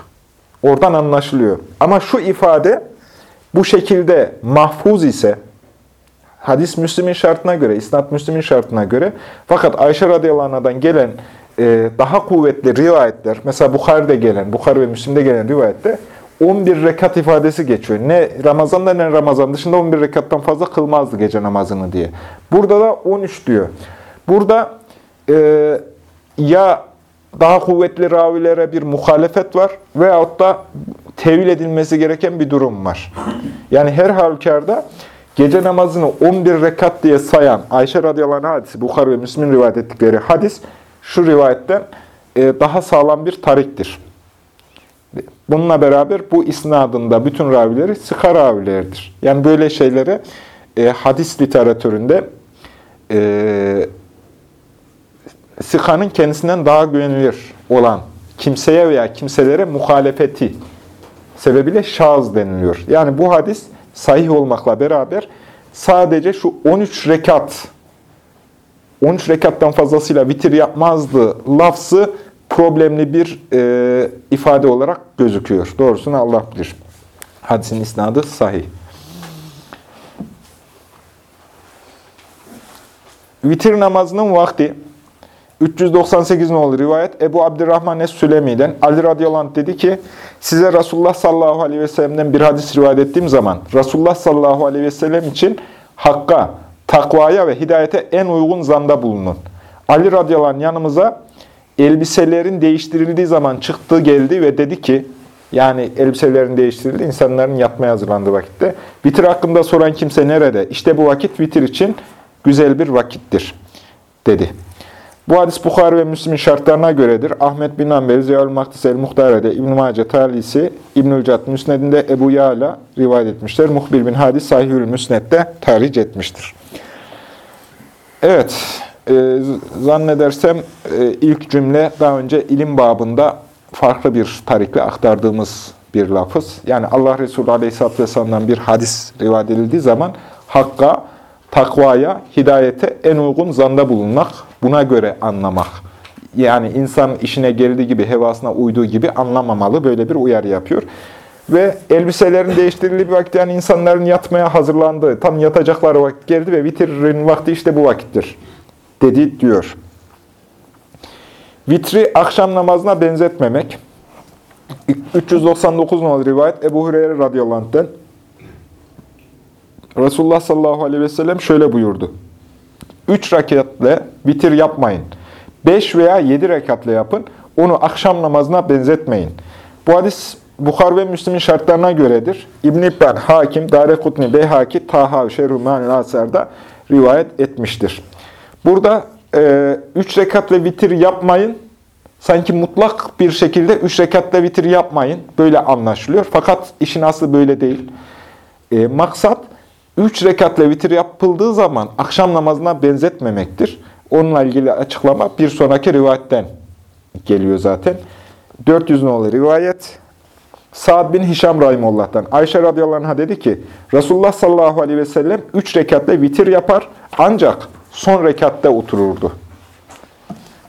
Oradan anlaşılıyor. Ama şu ifade bu şekilde mahfuz ise, hadis Müslim'in şartına göre, isnat Müslim'in şartına göre, fakat Ayşe radıyallahu anh'dan gelen e, daha kuvvetli rivayetler, mesela Bukhari'de gelen, Bukhari ve Müslim'de gelen rivayette 11 rekat ifadesi geçiyor. Ne Ramazan'da ne Ramazan dışında 11 rekattan fazla kılmazdı gece namazını diye. Burada da 13 diyor. Burada e, ya daha kuvvetli ravilere bir muhalefet var veyahut da tevil edilmesi gereken bir durum var. Yani her halükarda gece namazını 11 rekat diye sayan Ayşe radıyallahu hadisi, Bukhara ve Müslim rivayet ettikleri hadis şu rivayetten e, daha sağlam bir tariktir. Bununla beraber bu isnadında bütün ravileri sıka ravilerdir. Yani böyle şeylere e, hadis literatüründe e, sıkanın kendisinden daha güvenilir olan kimseye veya kimselere muhalefeti sebebiyle şaz deniliyor. Yani bu hadis sahih olmakla beraber sadece şu 13 rekat 13 rekattan fazlasıyla vitir yapmazdı lafzı problemli bir e, ifade olarak gözüküyor. Doğrusunu Allah bilir. Hadisin isnadı sahih. Vitir namazının vakti 398 nolu rivayet Ebu Abdurrahman Es-Sülemi'den Ali radıyallahu dedi ki size Resulullah sallallahu aleyhi ve sellem'den bir hadis rivayet ettiğim zaman Resulullah sallallahu aleyhi ve sellem için hakka, takvaya ve hidayete en uygun zanda bulunun. Ali radıyallahu yanımıza elbiselerin değiştirildiği zaman çıktı geldi ve dedi ki, yani elbiselerin değiştirildi, insanların yatmaya hazırlandığı vakitte. Vitir hakkında soran kimse nerede? İşte bu vakit vitir için güzel bir vakittir, dedi. Bu hadis Bukhari ve Müslim'in şartlarına göredir. Ahmet bin Ambel, Ziyal Maktis el-Muhtare'de, İbn-i Mace Talisi, İbnül Cad Müsned'inde Ebu Ya'la rivayet etmişler. Muhbir bin Hadis Sahihül Müsned'de tahric etmiştir. Evet, e, zannedersem e, ilk cümle daha önce ilim babında farklı bir tarikle aktardığımız bir lafız. Yani Allah Resulü Aleyhisselatü Vesselam'dan bir hadis rivayet edildiği zaman hakka, takvaya, hidayete en uygun zanda bulunmak, buna göre anlamak. Yani insan işine geldiği gibi, hevasına uyduğu gibi anlamamalı. Böyle bir uyarı yapıyor. Ve elbiselerin değiştirildiği bir vakit yani insanların yatmaya hazırlandığı, tam yatacakları vakit geldi ve vitirin vakti işte bu vakittir. Dedi diyor. Vitri akşam namazına benzetmemek. 399 numaralı rivayet Ebu Hureyre radıyallahu anh'ten Resulullah sallallahu aleyhi ve sellem şöyle buyurdu. Üç rekatle vitir yapmayın. Beş veya yedi rekatle yapın. Onu akşam namazına benzetmeyin. Bu hadis Bukhar ve Müslim'in şartlarına göredir. İbn-i İbban, Hakim, Darekutni, Beyhaki, Taha, Şerhu Mânil Asar'da rivayet etmiştir. Burada e, üç rekat ve vitir yapmayın. Sanki mutlak bir şekilde üç rekatle vitir yapmayın. Böyle anlaşılıyor. Fakat işin aslı böyle değil. E, maksat üç rekatle vitir yapıldığı zaman akşam namazına benzetmemektir. Onunla ilgili açıklama bir sonraki rivayetten geliyor zaten. 400 nolu rivayet. Sa'd bin Hişam Rahimullah'tan. Ayşe radıyallahu anh'a dedi ki, Resulullah sallallahu aleyhi ve sellem üç rekatle vitir yapar ancak son rekatta otururdu.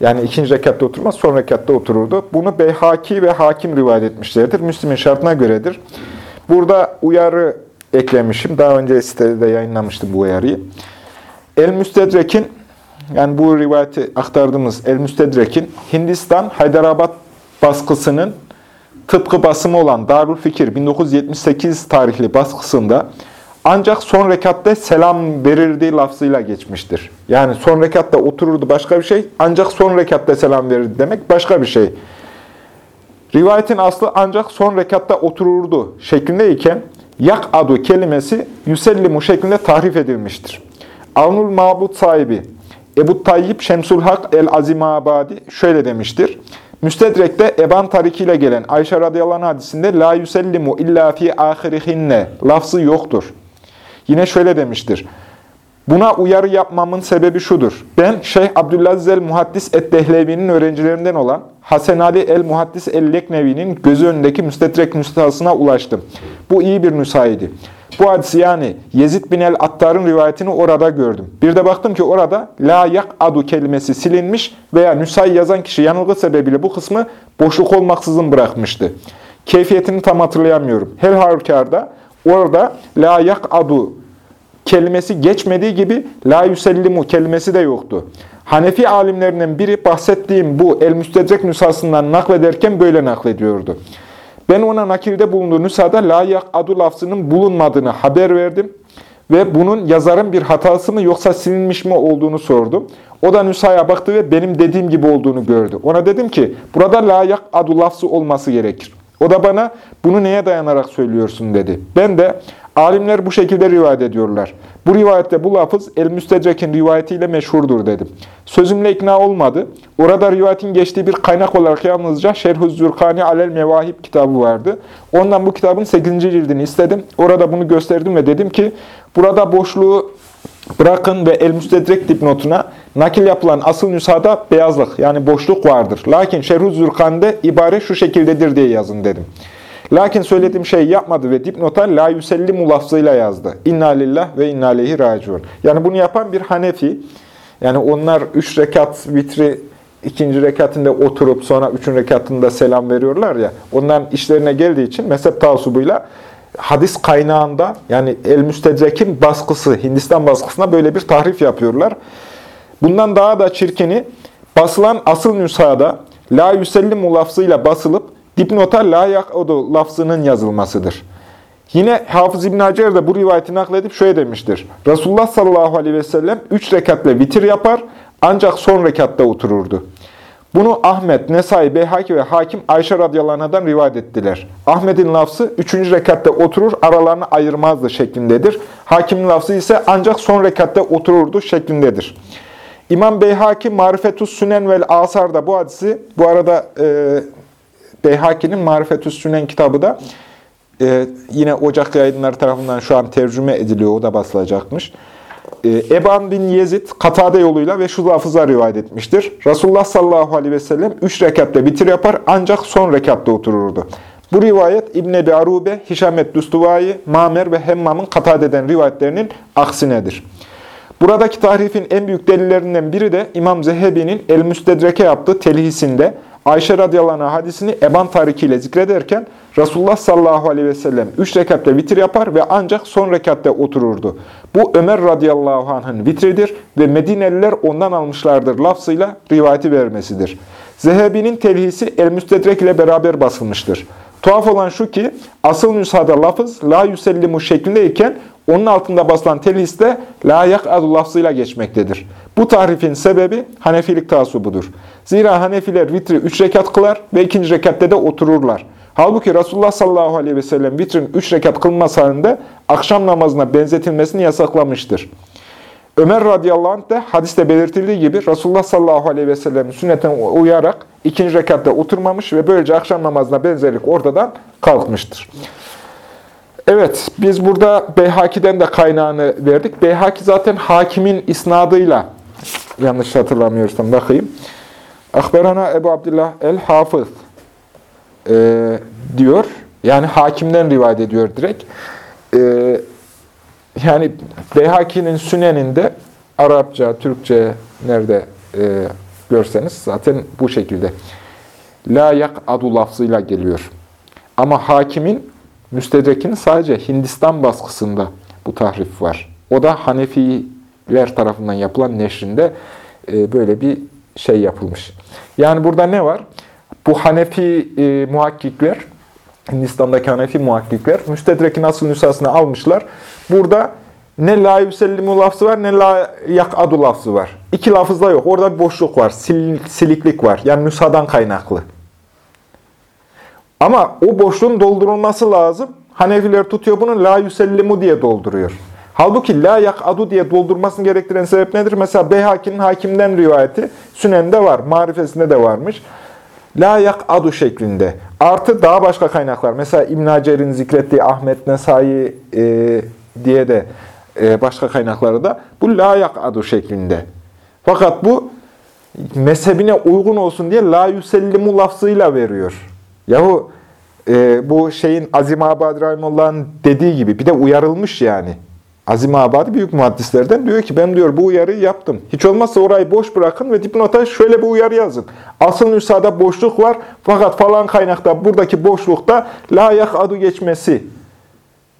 Yani ikinci rekatta oturmaz, son rekatta otururdu. Bunu Beyhaki ve Hakim rivayet etmişlerdir. Müslim'in şartına göredir. Burada uyarı eklemişim. Daha önce sitede de yayınlamıştım bu uyarıyı. El-Müstedrek'in, yani bu rivayeti aktardığımız El-Müstedrek'in Hindistan Haydarabad baskısının tıpkı basımı olan Darül Fikir 1978 tarihli baskısında ancak son rekatta selam verirdiği lafzıyla geçmiştir. Yani son rekatta otururdu başka bir şey, ancak son rekatta selam verirdi demek başka bir şey. Rivayetin aslı ancak son rekatta otururdu şeklindeyken yak adu kelimesi yüsellimu şeklinde tahrif edilmiştir. Avnul Mabut sahibi Ebu Tayyip Şemsul Hak el-Azimabadi şöyle demiştir. Müstedrek'te Eban tarikiyle gelen Ayşe radıyallahu anh hadisinde la yüsellimu illa fi ahirihinne lafzı yoktur. Yine şöyle demiştir. Buna uyarı yapmamın sebebi şudur. Ben Şeyh Abdülaziz el-Muhaddis et-Dehlevi'nin öğrencilerinden olan Hasan Ali el-Muhaddis el-Leknevi'nin gözü önündeki müstedrek nüshasına ulaştım. Bu iyi bir nüshaydı. Bu hadisi yani Yezid bin el-Attar'ın rivayetini orada gördüm. Bir de baktım ki orada la yak adu kelimesi silinmiş veya nüshayı yazan kişi yanılgı sebebiyle bu kısmı boşluk olmaksızın bırakmıştı. Keyfiyetini tam hatırlayamıyorum. Her halükarda orada la yak adu kelimesi geçmediği gibi la yüsellimu kelimesi de yoktu. Hanefi alimlerinden biri bahsettiğim bu el-müstedrek nüshasından naklederken böyle naklediyordu. Ben ona nakilde bulunduğu nüshada la adu lafzının bulunmadığını haber verdim ve bunun yazarın bir hatası mı yoksa silinmiş mi olduğunu sordum. O da nüshaya baktı ve benim dediğim gibi olduğunu gördü. Ona dedim ki burada la adu lafzı olması gerekir. O da bana bunu neye dayanarak söylüyorsun dedi. Ben de alimler bu şekilde rivayet ediyorlar. Bu rivayette bu lafız El-Müstedrek'in rivayetiyle meşhurdur dedim. Sözümle ikna olmadı. Orada rivayetin geçtiği bir kaynak olarak yalnızca Şerhü Zürkani Alel Mevahib kitabı vardı. Ondan bu kitabın 8. cildini istedim. Orada bunu gösterdim ve dedim ki burada boşluğu bırakın ve El-Müstedrek dipnotuna nakil yapılan asıl nüshada beyazlık yani boşluk vardır. Lakin Şerhü Zürkani'de ibare şu şekildedir diye yazın dedim. Lakin söylediğim şey yapmadı ve dipnota la yüsellimu lafzıyla yazdı. İnna lillah ve inna aleyhi raciun. Yani bunu yapan bir Hanefi. Yani onlar üç rekat vitri ikinci rekatında oturup sonra üçüncü rekatında selam veriyorlar ya. Onların işlerine geldiği için mezhep tavsubuyla hadis kaynağında yani El-Müstedrek'in baskısı, Hindistan baskısına böyle bir tahrif yapıyorlar. Bundan daha da çirkini basılan asıl nüshada la yüsellimu lafzıyla basılıp dipnota la yak'udu lafzının yazılmasıdır. Yine Hafız İbn Hacer de bu rivayeti nakledip şöyle demiştir. Resulullah sallallahu aleyhi ve sellem üç rekatle vitir yapar ancak son rekatta otururdu. Bunu Ahmet, Nesai, Beyhaki ve Hakim Ayşe radıyallahu anh'dan rivayet ettiler. Ahmet'in lafzı 3. rekatte oturur, aralarını ayırmazdı şeklindedir. Hakimin lafzı ise ancak son rekatte otururdu şeklindedir. İmam Beyhaki Marifetus Sünen vel Asar'da bu hadisi, bu arada e, Beyhaki'nin Marifetus Sünen kitabı da e, yine Ocak yayınları tarafından şu an tercüme ediliyor, o da basılacakmış. E, Eban bin Yezid Katade yoluyla ve şu lafızla rivayet etmiştir. Resulullah sallallahu aleyhi ve sellem 3 rekatte bitir yapar ancak son rekatte otururdu. Bu rivayet İbn Ebi Arube, Hişamet Düstuvai, Mamer ve Hemmam'ın Katade'den rivayetlerinin aksinedir. Buradaki tahrifin en büyük delillerinden biri de İmam Zehebi'nin El-Müstedreke yaptığı telhisinde Ayşe radıyallahu anh hadisini Eban tarikiyle zikrederken Resulullah sallallahu aleyhi ve sellem 3 rekatte vitir yapar ve ancak son rekatte otururdu. Bu Ömer radıyallahu anh'ın vitridir ve Medineliler ondan almışlardır lafzıyla rivayeti vermesidir. Zehebi'nin telhisi El-Müstedrek ile beraber basılmıştır. Tuhaf olan şu ki asıl nüshada lafız la yüsellimu şeklindeyken onun altında basılan telhiste la yak'adu lafzıyla geçmektedir. Bu tahrifin sebebi Hanefilik taasubudur. Zira Hanefiler vitri 3 rekat kılar ve 2. rekatte de otururlar. Halbuki Resulullah sallallahu aleyhi ve sellem vitrin 3 rekat kılması halinde akşam namazına benzetilmesini yasaklamıştır. Ömer radıyallahu anh de hadiste belirtildiği gibi Resulullah sallallahu aleyhi ve sellem'in sünnetine uyarak ikinci rekatta oturmamış ve böylece akşam namazına benzerlik ortadan kalkmıştır. Evet, biz burada Beyhaki'den de kaynağını verdik. Beyhaki zaten hakimin isnadıyla, yanlış hatırlamıyorsam bakayım. Akberana Ebu Abdullah el-Hafız e, diyor. Yani hakimden rivayet ediyor direkt. E, yani Beyhaki'nin süneninde Arapça, Türkçe nerede e, görseniz zaten bu şekilde. La yak adu lafzıyla geliyor. Ama hakimin müstedrekin sadece Hindistan baskısında bu tahrif var. O da Hanefiler tarafından yapılan neşrinde e, böyle bir şey yapılmış. Yani burada ne var? Bu Hanefi e, muhakkikler, Hindistan'daki Hanefi muhakkikler, müstedrekin asıl nüshasını almışlar. Burada ne la yüsellimu lafzı var ne la yakadu lafzı var. İki lafızda yok. Orada bir boşluk var. Sil, siliklik var. Yani nüshadan kaynaklı. Ama o boşluğun doldurulması lazım. Hanefiler tutuyor bunu la yüsellimu diye dolduruyor. Halbuki la yakadu diye doldurmasını gerektiren sebep nedir? Mesela Beyhaki'nin hakimden rivayeti Sünen'de var. Marifesinde de varmış. La yakadu şeklinde. Artı daha başka kaynaklar. Mesela İbn Hacer'in zikrettiği Ahmet Nesai e, diye de e, başka kaynakları da bu la yakadu şeklinde. Fakat bu mezhebine uygun olsun diye la yüsellimu lafzıyla veriyor. Yahu e, bu şeyin Azim Abad Rahimullah'ın dediği gibi bir de uyarılmış yani. Azim Abadi büyük muhaddislerden diyor ki ben diyor bu uyarıyı yaptım. Hiç olmazsa orayı boş bırakın ve dipnota şöyle bir uyarı yazın. Asıl nüshada boşluk var fakat falan kaynakta buradaki boşlukta la yakadu geçmesi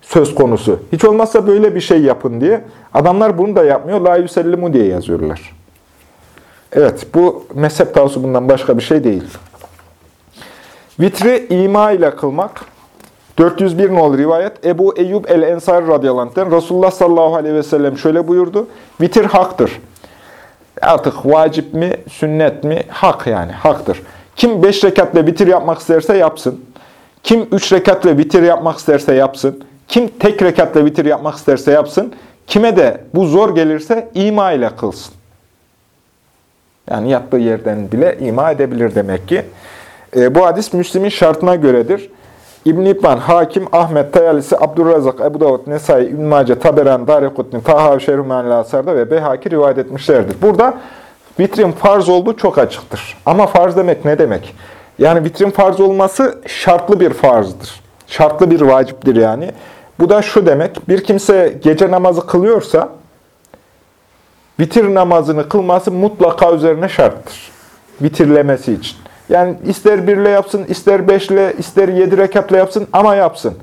söz konusu. Hiç olmazsa böyle bir şey yapın diye. Adamlar bunu da yapmıyor. La yüsellimu diye yazıyorlar. Evet bu mezhep tavsubundan başka bir şey değil. Vitri ima ile kılmak. 401 nolu rivayet. Ebu Eyyub el-Ensari radıyallahu Resulullah sallallahu aleyhi ve sellem şöyle buyurdu. Vitir haktır. Artık vacip mi, sünnet mi? Hak yani, haktır. Kim 5 rekatla vitir yapmak isterse yapsın. Kim 3 rekatla vitir yapmak isterse yapsın. Kim tek rekatla vitir yapmak isterse yapsın. Kime de bu zor gelirse ima ile kılsın. Yani yattığı yerden bile ima edebilir demek ki. E, bu hadis Müslim'in şartına göredir. İbn-i İbban, Hakim, Ahmet, Tayalisi, Abdurrazak, Ebu Davud, Nesai, İbn-i Mace, Taberan, Darikutni, Taha, Şerhumani, Asar'da ve Beyhaki rivayet etmişlerdir. Burada vitrin farz olduğu çok açıktır. Ama farz demek ne demek? Yani vitrin farz olması şartlı bir farzdır. Şartlı bir vaciptir yani. Bu da şu demek, bir kimse gece namazı kılıyorsa, vitir namazını kılması mutlaka üzerine şarttır. Vitirlemesi için. Yani ister birle yapsın, ister beşle, ister yedi rekatla yapsın ama yapsın.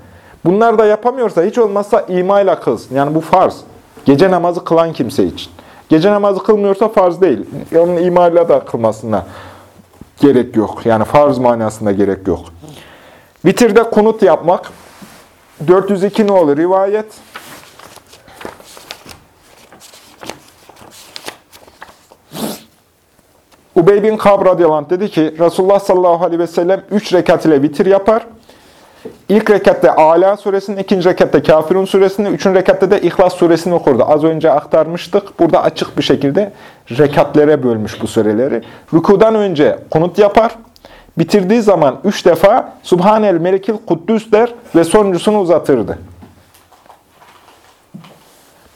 Bunlar da yapamıyorsa hiç olmazsa imayla kılsın. Yani bu farz. Gece namazı kılan kimse için. Gece namazı kılmıyorsa farz değil. Onun imayla da kılmasına gerek yok. Yani farz manasında gerek yok. Bitirde kunut yapmak. 402 ne olur rivayet? Ubey bin Kab radıyallahu dedi ki Resulullah sallallahu aleyhi ve sellem 3 rekat ile vitir yapar. İlk rekatte Ala suresini, ikinci rekatte Kafirun suresini, üçüncü rekatte de İhlas suresini okurdu. Az önce aktarmıştık. Burada açık bir şekilde rekatlere bölmüş bu sureleri. Rükudan önce kunut yapar. Bitirdiği zaman üç defa Subhanel Melikil Kuddüs der ve sonuncusunu uzatırdı.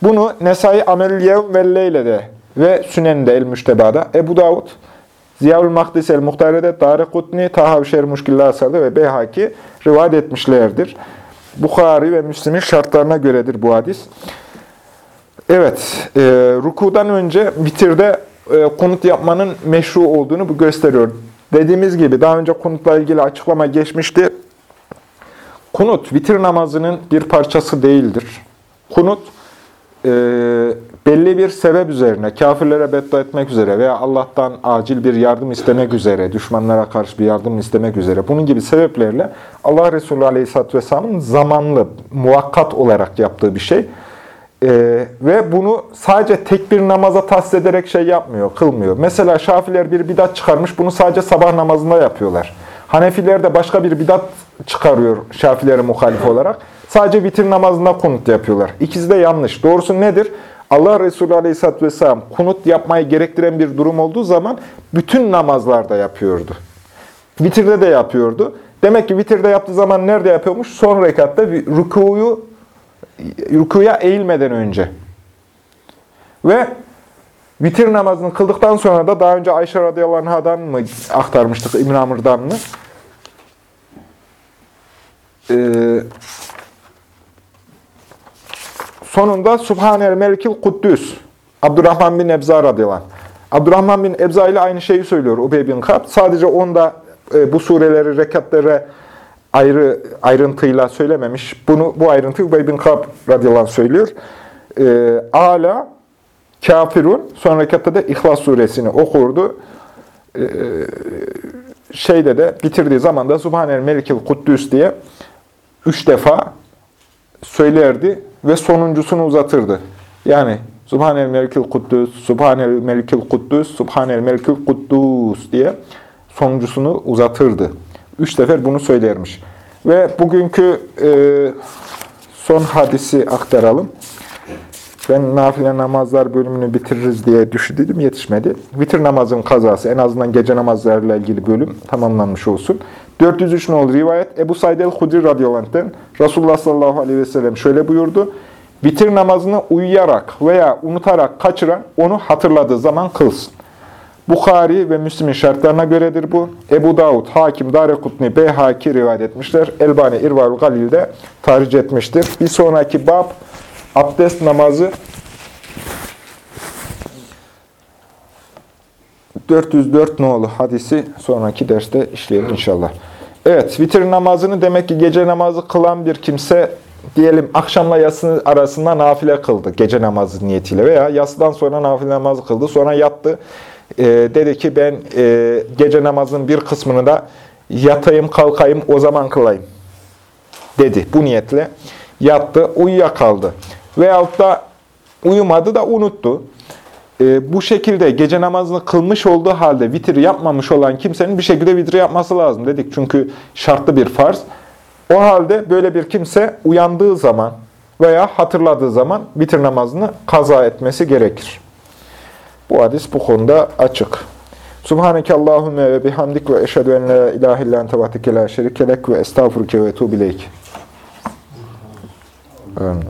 Bunu Nesai Amelül Yevm ve Leyle'de ve Sünen'de El-Müşteba'da, Ebu Davud, Ziyaül Mahdis El-Muhtare'de, Darikutni, Tahav Şer Muşkilli Asar'da ve Beyhaki rivayet etmişlerdir. Bukhari ve Müslim'in şartlarına göredir bu hadis. Evet, e, rukudan önce bitirde e, kunut yapmanın meşru olduğunu bu gösteriyor. Dediğimiz gibi daha önce kunutla ilgili açıklama geçmişti. Kunut, vitir namazının bir parçası değildir. Kunut, e, belli bir sebep üzerine, kafirlere beddua etmek üzere veya Allah'tan acil bir yardım istemek üzere, düşmanlara karşı bir yardım istemek üzere, bunun gibi sebeplerle Allah Resulü Aleyhisselatü Vesselam'ın zamanlı, muvakkat olarak yaptığı bir şey. E, ve bunu sadece tek bir namaza tahsis ederek şey yapmıyor, kılmıyor. Mesela Şafiler bir bidat çıkarmış, bunu sadece sabah namazında yapıyorlar. Hanefiler de başka bir bidat çıkarıyor Şafilere muhalif olarak. Sadece vitir namazında kunut yapıyorlar. İkisi de yanlış. Doğrusu nedir? Allah Resulü Aleyhisselatü Vesselam kunut yapmayı gerektiren bir durum olduğu zaman bütün namazlarda yapıyordu. Vitirde de yapıyordu. Demek ki vitirde yaptığı zaman nerede yapıyormuş? Son rekatta rükuyu, rükuya eğilmeden önce. Ve vitir namazını kıldıktan sonra da daha önce Ayşe radıyallahu anh'dan mı aktarmıştık, İbn Amr'dan mı? Ee, sonunda Subhanel Melikil Kuddüs, Abdurrahman bin Ebza radıyallahu. Abdurrahman bin Ebza ile aynı şeyi söylüyor Ubey bin Kab. Sadece onda e, bu sureleri, rekatları ayrı ayrıntıyla söylememiş. Bunu Bu ayrıntıyı Ubey bin Kab radıyallahu anh söylüyor. E, Ala, Kafirun, son rekatta da İhlas suresini okurdu. E, şeyde de bitirdiği zaman da Subhanel Melikil Kuddüs diye üç defa söylerdi ve sonuncusunu uzatırdı. Yani Subhanel Melikil Kuddüs, Subhanel Melikil Kuddüs, Subhanel Melikil Kuddüs diye sonuncusunu uzatırdı. Üç sefer bunu söylermiş. Ve bugünkü e, son hadisi aktaralım. Ben nafile namazlar bölümünü bitiririz diye düşündüm, yetişmedi. Vitir namazın kazası, en azından gece namazlarıyla ilgili bölüm tamamlanmış olsun. 403 nolu rivayet, Ebu Said el-Hudri radıyallahu anh'ten Resulullah sallallahu aleyhi ve sellem şöyle buyurdu. Vitir namazını uyuyarak veya unutarak kaçıran onu hatırladığı zaman kılsın. Bukhari ve Müslim'in şartlarına göredir bu. Ebu Davud, Hakim, Darekutni, Beyhaki rivayet etmişler. Elbani İrvarul Galil'de tarih etmiştir. Bir sonraki bab abdest namazı 404 nolu hadisi sonraki derste işleyelim inşallah. Evet, vitir namazını demek ki gece namazı kılan bir kimse diyelim akşamla yatsı arasında nafile kıldı gece namazı niyetiyle veya yatsıdan sonra nafile namazı kıldı. Sonra yattı. Ee, dedi ki ben e, gece namazının bir kısmını da yatayım kalkayım o zaman kılayım dedi bu niyetle. Yattı, uyuyakaldı. Veyahut da uyumadı da unuttu. Ee, bu şekilde gece namazını kılmış olduğu halde vitir yapmamış olan kimsenin bir şekilde vitir yapması lazım dedik. Çünkü şartlı bir farz. O halde böyle bir kimse uyandığı zaman veya hatırladığı zaman vitir namazını kaza etmesi gerekir. Bu hadis bu konuda açık. Subhaneke Allahümme ve bihamdik ve eşhedü en la ilahe illan tebahtike la şerikelek ve estağfurke ve tuğbileyk. Amin.